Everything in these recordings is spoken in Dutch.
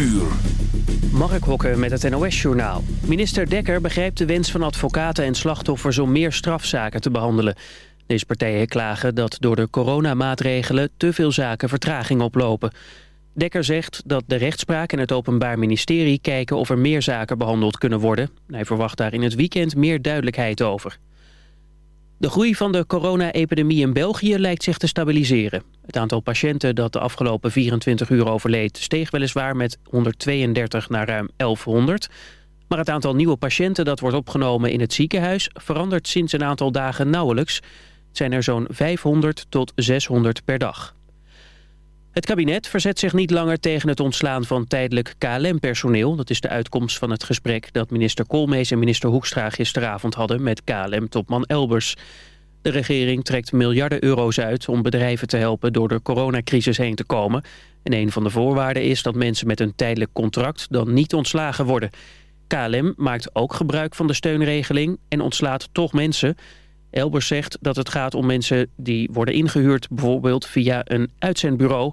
uur. Mark Hokke met het NOS-journaal. Minister Dekker begrijpt de wens van advocaten en slachtoffers om meer strafzaken te behandelen. Deze partijen klagen dat door de coronamaatregelen te veel zaken vertraging oplopen. Dekker zegt dat de rechtspraak en het Openbaar Ministerie kijken of er meer zaken behandeld kunnen worden. Hij verwacht daar in het weekend meer duidelijkheid over. De groei van de corona-epidemie in België lijkt zich te stabiliseren. Het aantal patiënten dat de afgelopen 24 uur overleed... steeg weliswaar met 132 naar ruim 1100. Maar het aantal nieuwe patiënten dat wordt opgenomen in het ziekenhuis... verandert sinds een aantal dagen nauwelijks. Het zijn er zo'n 500 tot 600 per dag. Het kabinet verzet zich niet langer tegen het ontslaan van tijdelijk KLM-personeel. Dat is de uitkomst van het gesprek dat minister Koolmees en minister Hoekstra gisteravond hadden met KLM-topman Elbers. De regering trekt miljarden euro's uit om bedrijven te helpen door de coronacrisis heen te komen. En een van de voorwaarden is dat mensen met een tijdelijk contract dan niet ontslagen worden. KLM maakt ook gebruik van de steunregeling en ontslaat toch mensen... Elbers zegt dat het gaat om mensen die worden ingehuurd... bijvoorbeeld via een uitzendbureau.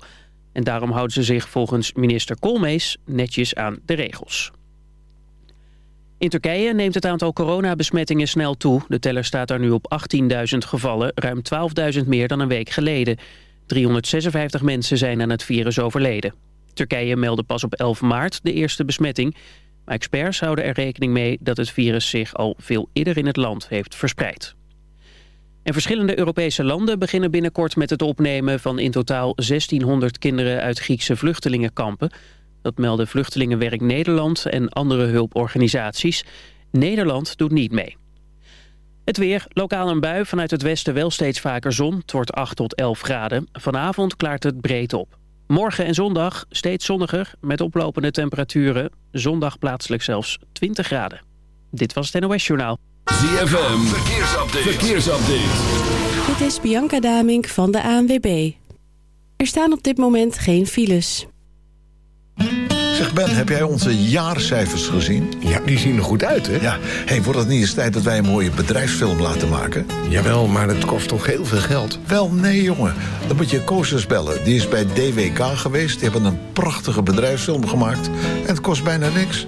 En daarom houden ze zich volgens minister Koolmees netjes aan de regels. In Turkije neemt het aantal coronabesmettingen snel toe. De teller staat daar nu op 18.000 gevallen, ruim 12.000 meer dan een week geleden. 356 mensen zijn aan het virus overleden. Turkije meldde pas op 11 maart de eerste besmetting. Maar experts houden er rekening mee dat het virus zich al veel eerder in het land heeft verspreid. En verschillende Europese landen beginnen binnenkort met het opnemen van in totaal 1600 kinderen uit Griekse vluchtelingenkampen. Dat melden Vluchtelingenwerk Nederland en andere hulporganisaties. Nederland doet niet mee. Het weer, lokaal een bui, vanuit het westen wel steeds vaker zon. Het wordt 8 tot 11 graden. Vanavond klaart het breed op. Morgen en zondag steeds zonniger met oplopende temperaturen. Zondag plaatselijk zelfs 20 graden. Dit was het NOS Journaal. ZFM, verkeersupdate. verkeersupdate. Dit is Bianca Damink van de ANWB. Er staan op dit moment geen files. Zeg Ben, heb jij onze jaarcijfers gezien? Ja, die zien er goed uit, hè? Ja, hey, wordt het niet eens tijd dat wij een mooie bedrijfsfilm laten maken? Jawel, maar het kost toch heel veel geld? Wel, nee jongen. Dan moet je Koosjes bellen. Die is bij DWK geweest. Die hebben een prachtige bedrijfsfilm gemaakt. En het kost bijna niks.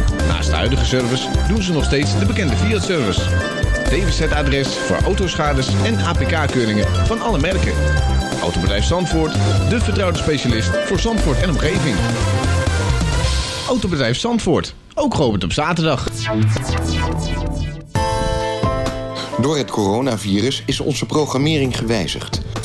Naast de huidige service doen ze nog steeds de bekende Fiat-service. DWZ-adres voor autoschades en APK-keuringen van alle merken. Autobedrijf Zandvoort, de vertrouwde specialist voor Zandvoort en omgeving. Autobedrijf Zandvoort, ook geopend op zaterdag. Door het coronavirus is onze programmering gewijzigd.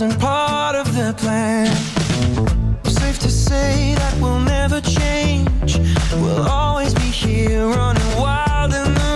wasn't part of the plan. Safe to say that we'll never change. We'll always be here running wild in the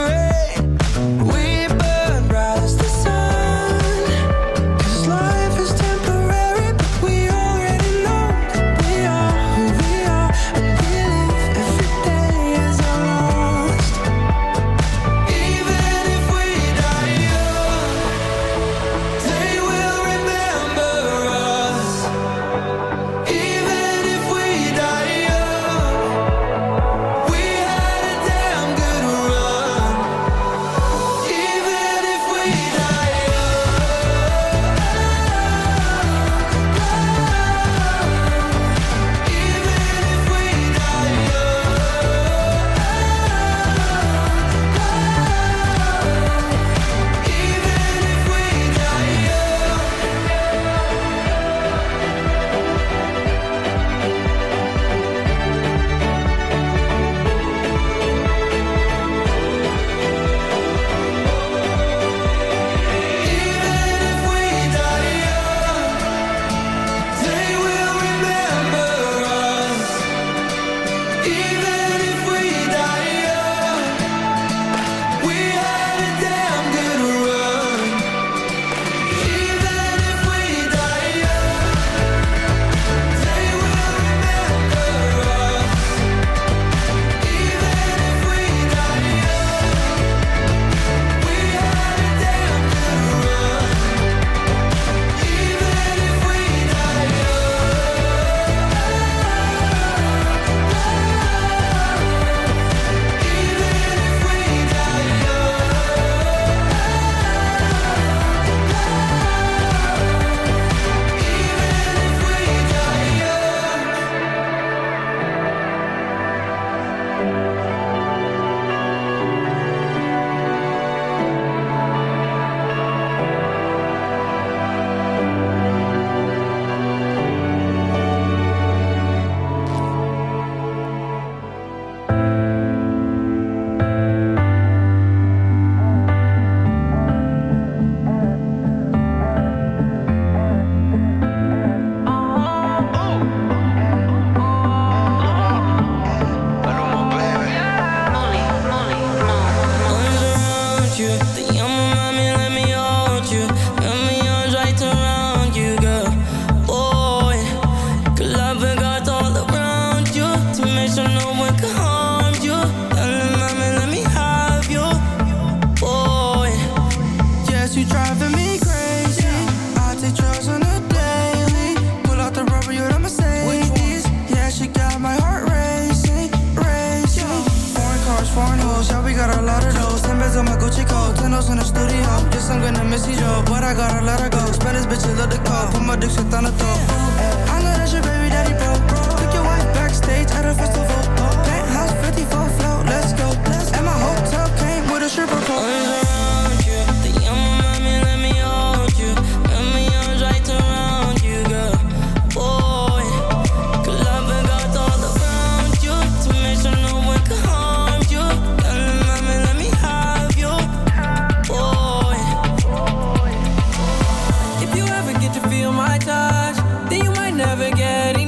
get to feel my touch, then you might never get enough.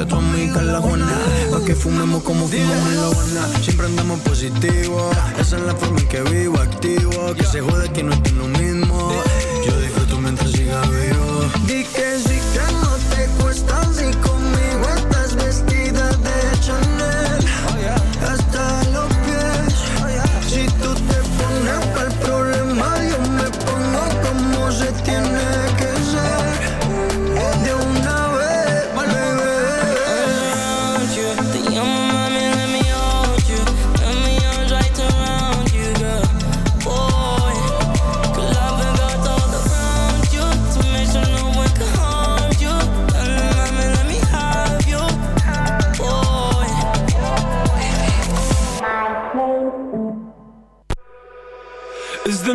A tu amiga que fumemos como fumamos en la Habana. Siempre andamos positivo. Esa es la forma en que vivo, activo. Que se jode que no estoy lo mismo. Yo disfruto mientras siga vivo.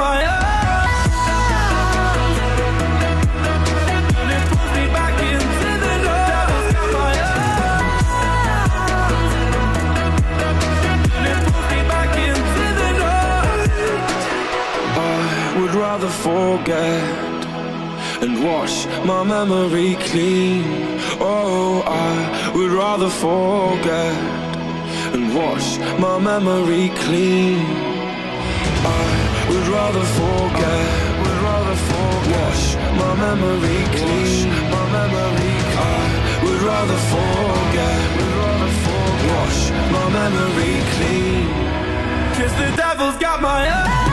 night. I would rather forget and wash my memory clean. Oh, I would rather forget and wash my memory clean. Rather forget, would rather forget, wash my memory clean. My memory I would rather forget, would rather forget, wash my memory clean. Cause the devil's got my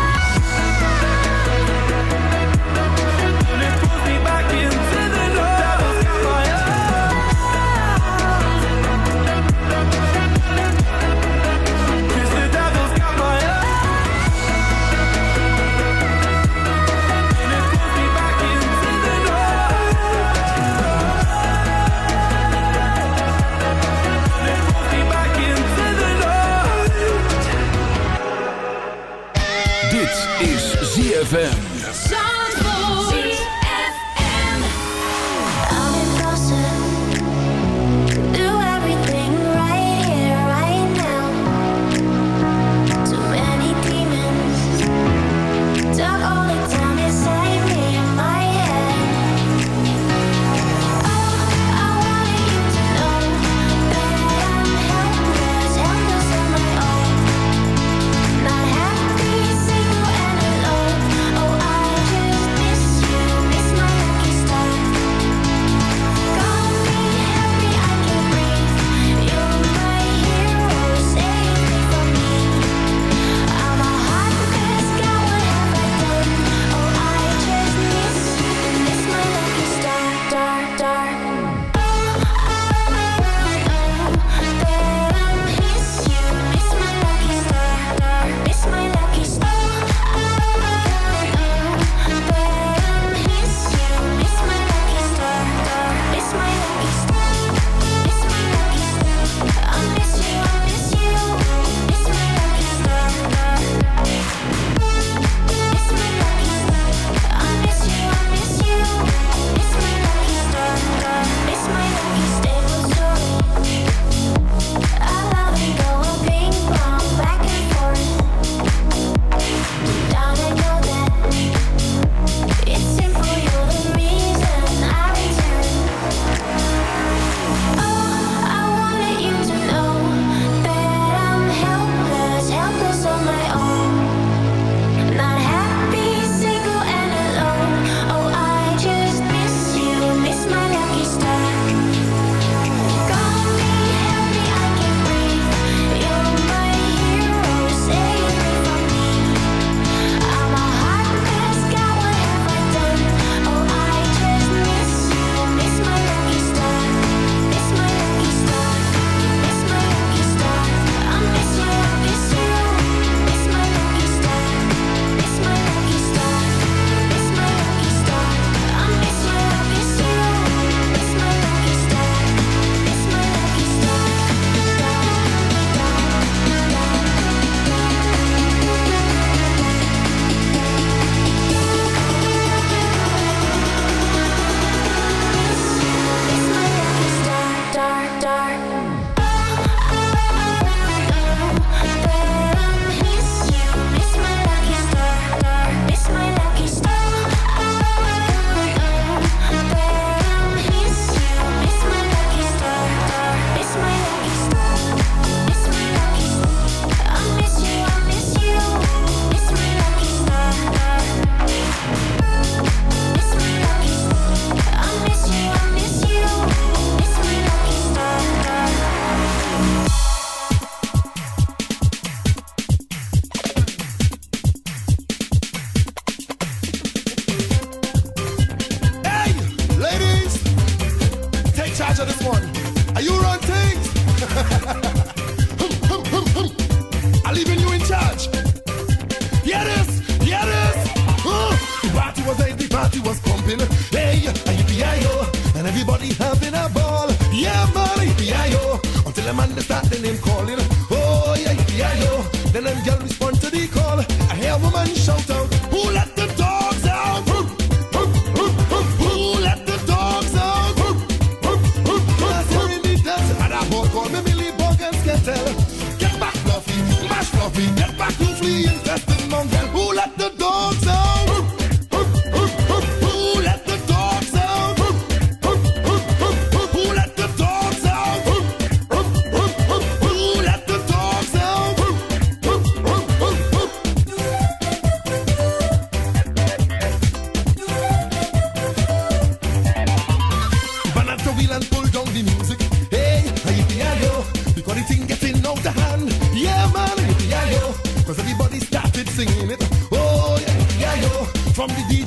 wheel and pull down the music. Hey, yippee-yi-yo, before the thing getting out of hand. Yeah, man, yippee-yi-yo, cause everybody started singing it. Oh, yippee-yi-yo, from the DJ.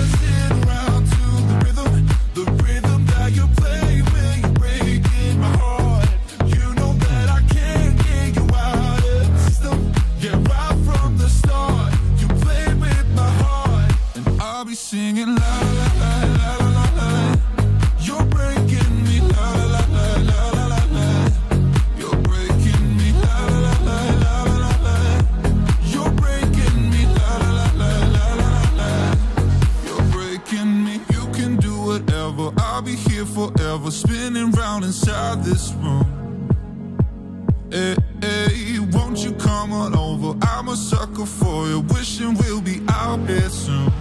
forever, spinning round inside this room. Hey, hey, won't you come on over? I'm a sucker for you, wishing we'll be out here soon.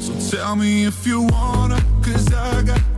So tell me if you wanna, cause I got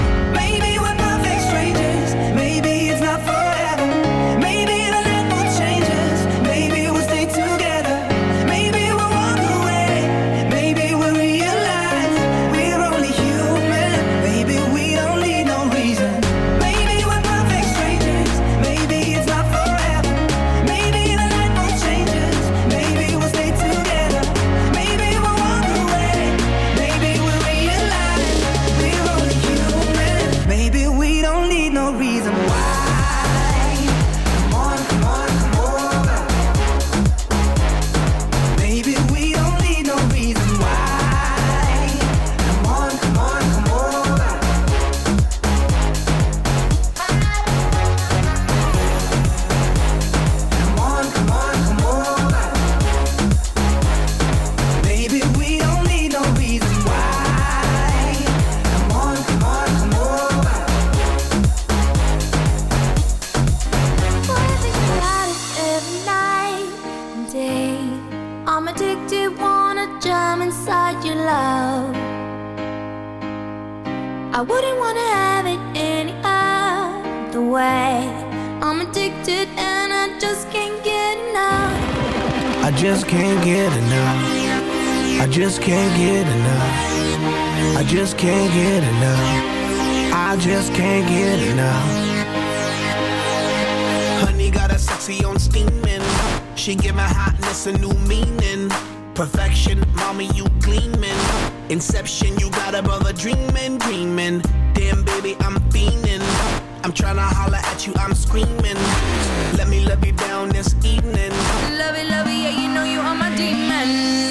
Just can't get enough. Honey got a sexy on steaming. She give my hotness a new meaning. Perfection, mommy, you gleaming. Inception, you got a brother dreaming, dreaming. Damn, baby, I'm fiending. I'm tryna holler at you, I'm screaming. Let me love you down this evening. Love it, love it, yeah, you know you are my demon.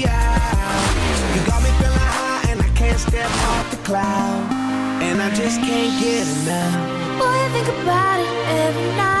can't step off the cloud. And I just can't get enough. Boy, I think about it every night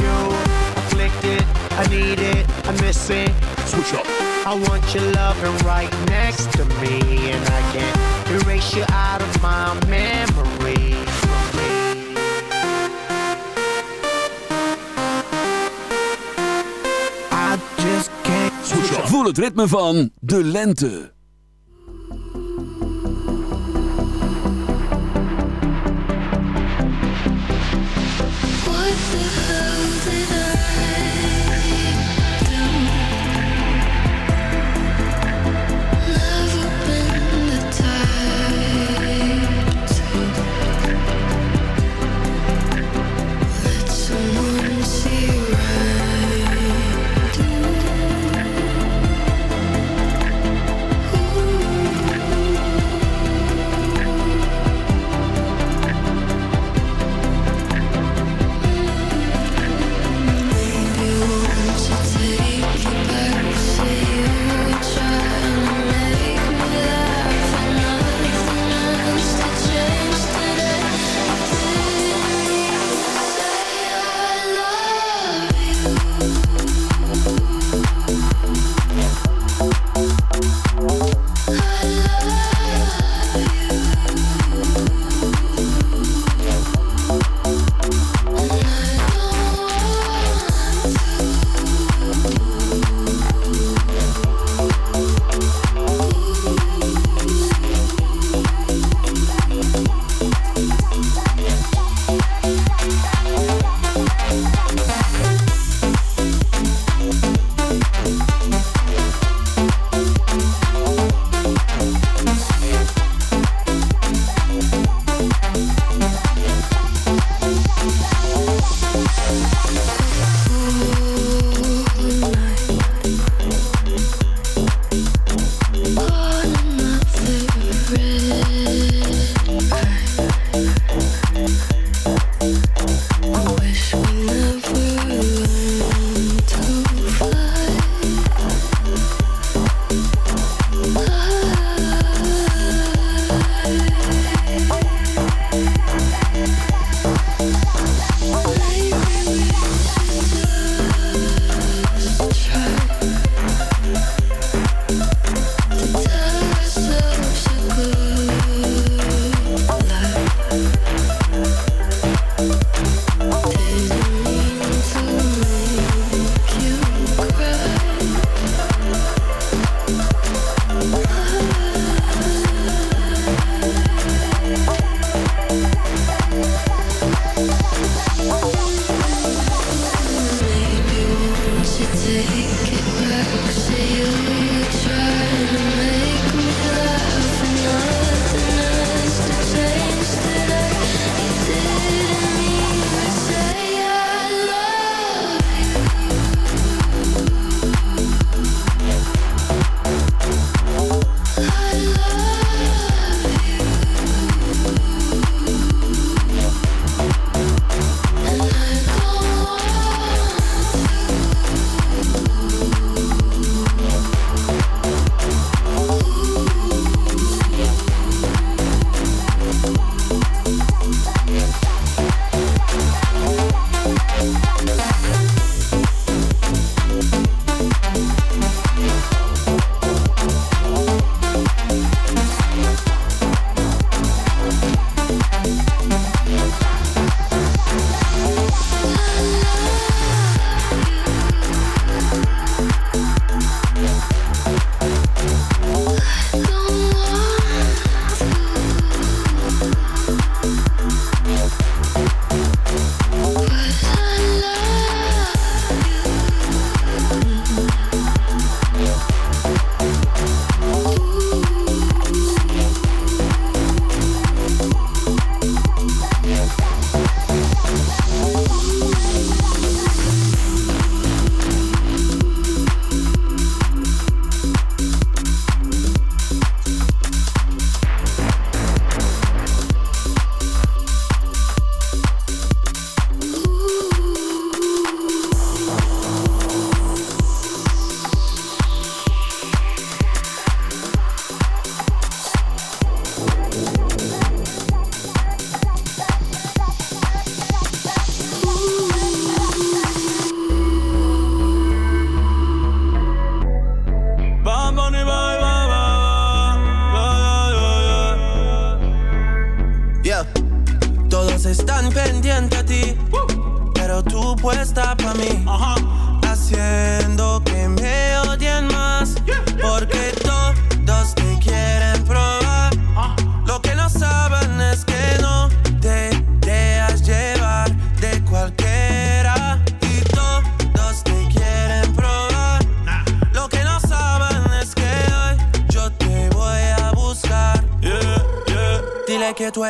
you. Afflicted, I need it, I miss it. Switch up. I want your loving right next to me, and I can't erase you out of my memory. I just can't switch. Voel het ritme van de lente.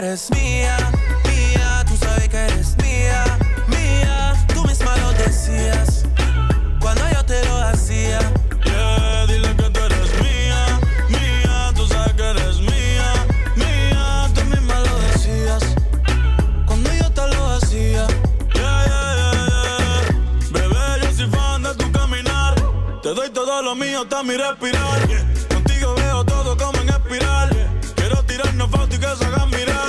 Eres mía, mía, tú sabes que eres mía, mía. Tú misma lo decías cuando yo te lo hacía. Yeah, dile que tú eres mía, mía, tú sabes que eres mía, mía, tú misma lo decías cuando yo te lo hacía. Yeah, yeah. Bebé, yo soy fan de tu caminar, te doy todo lo mío hasta mi respirar. Contigo veo todo como en espiral, quiero tirarnos fotos y que se hagan mirar.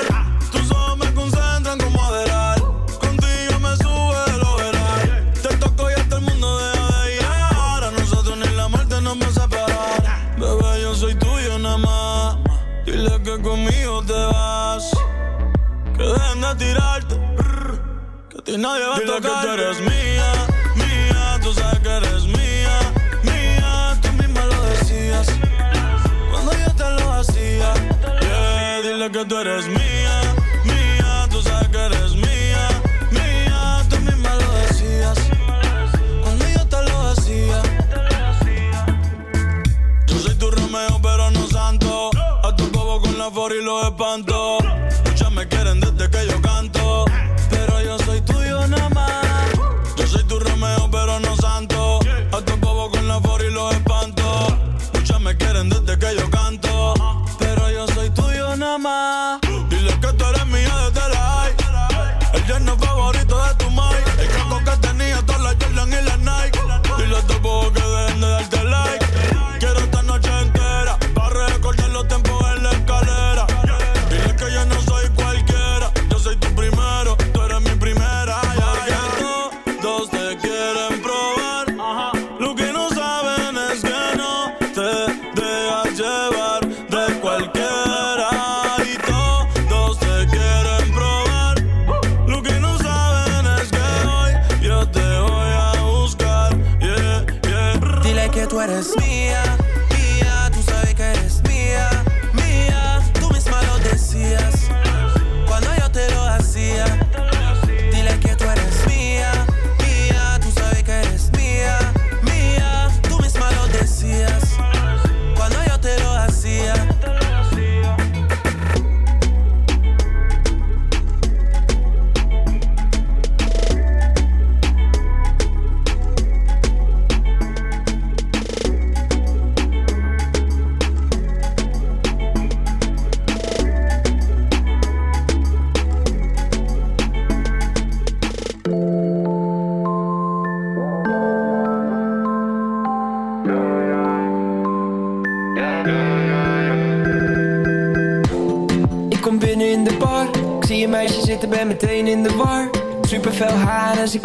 Dile que tú eres mía, mía. Tú sabes que eres mía, mía. Tú misma lo decías. Cuando yo te lo hacía. Yeah, dile que tú eres mía. Que tú eres mía, mía, tú sabes que eres mía, mía, tú misma lo decías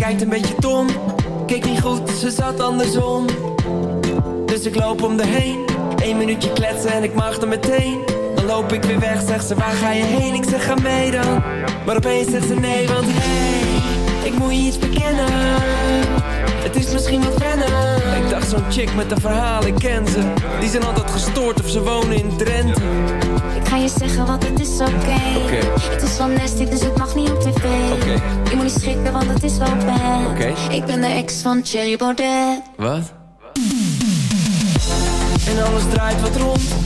kijkt een beetje dom. Keek niet goed, ze zat andersom. Dus ik loop om de heen. Eén minuutje kletsen en ik mag er meteen. Dan loop ik weer weg, zegt ze waar ga je heen? Ik zeg ga mee dan. Maar opeens zegt ze nee, want hey, ik moet je iets bekennen. Het is misschien wat wennen. Ik dacht zo'n chick met een verhaal, ik ken ze. Die zijn altijd gestoord of ze wonen in Drenthe. Ik ga je zeggen, want het is oké. Oké. Het is van nasty, dus het mag niet op tv. Oké. Je moet niet schrikken, want het is wel bad. Oké. Ik ben de ex van Cherry Baudet. Wat? En alles draait wat rond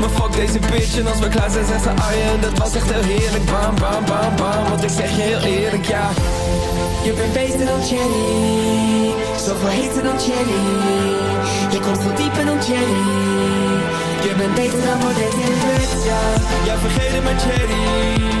Maar fuck deze bitch. En als we klaar zijn zegt ze Arjen Dat was echt heel heerlijk, bam bam bam bam Want ik zeg je heel eerlijk, ja. Je bent beter dan Jenny Zoveel heter dan Jenny. Je komt veel dieper dan Jenny. Je bent beter dan Baudet bed, ja. Ja vergeet het met Jerry Want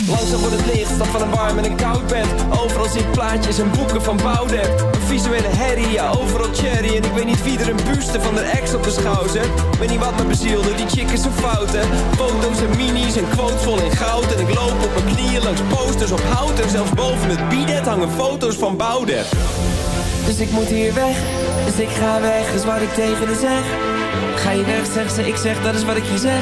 Langzaam wordt het licht, stap van een warm en een koud bed. Overal ik plaatjes en boeken van Boudewijn. Een visuele herrie, ja overal cherry. En ik weet niet wie er een buste van de ex op de schouw zet. Weet niet wat me bezielde, die chick is zo fout hè. Foto's en minis en quotes vol in goud. En ik loop op mijn knieën langs posters op hout. En zelfs boven het bidet hangen foto's van Boudewijn. Dus ik moet hier weg, dus ik ga weg, is wat ik tegen haar zeg. Ga je weg, zegt ze, ik zeg, dat is wat ik je zeg.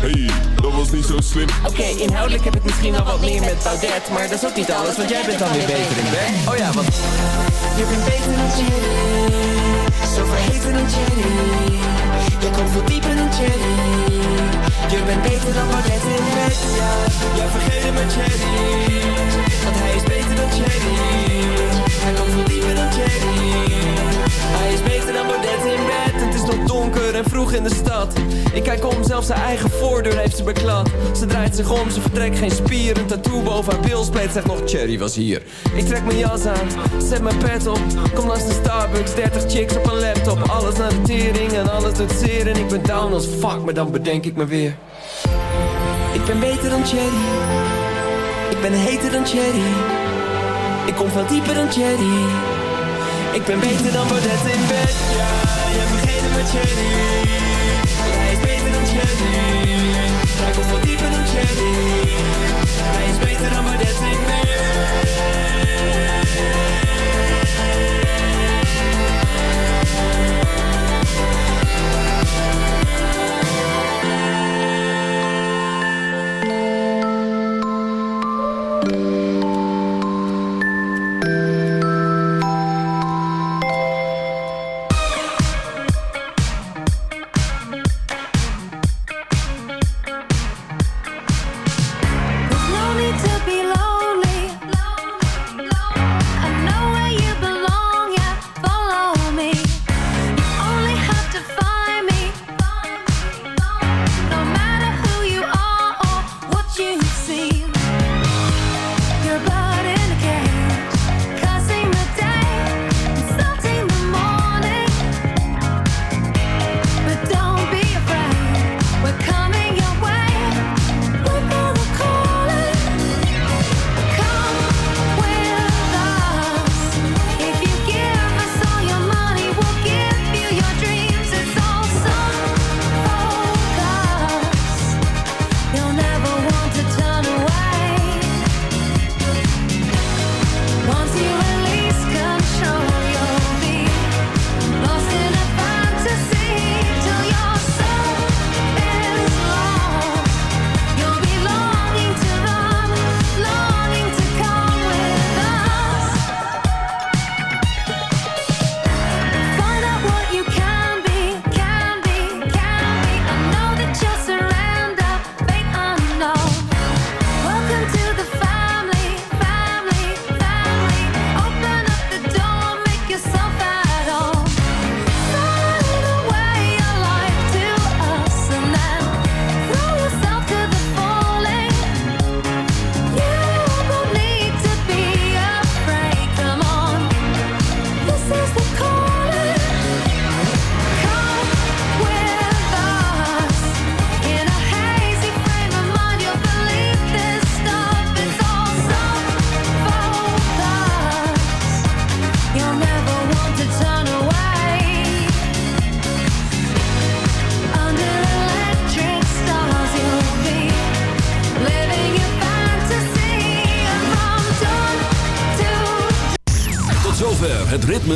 hey, dat was niet zo slim. Oké, inhoudelijk heb ik misschien wel wat meer met Baudet, maar dat is ook niet alles, want jij bent dan weer beter in bed. Oh ja, want je bent beter dan Jerry, zo verheven dan Jerry. Je komt veel dieper dan Jerry. Je bent beter dan Baudet in bed, ja. Ja, vergeet het met Jerry, want hij is beter dan Jerry. Hij komt veel dieper dan Jerry. Hij is beter dan Baudet in bed. Het is nog donker en vroeg in de stad. Ik kijk om, zelfs haar eigen voordeur heeft ze beklad. Ze draait zich om, ze vertrekt geen spier. Een tattoo boven haar bilspleet zegt nog Cherry was hier. Ik trek mijn jas aan, zet mijn pet op. Kom langs de Starbucks, 30 chicks op een laptop. Alles naar de tering en alles doet zeer. En ik ben down als fuck, maar dan bedenk ik me weer. Ik ben beter dan Cherry. Ik ben heter dan Cherry. Ik kom veel dieper dan Cherry. Ik ben beter dan Baudet in bed, ja Je vergeet het met Cherry Hij is beter dan Cherry Hij komt veel dieper dan Cherry Hij is beter dan Baudet in bed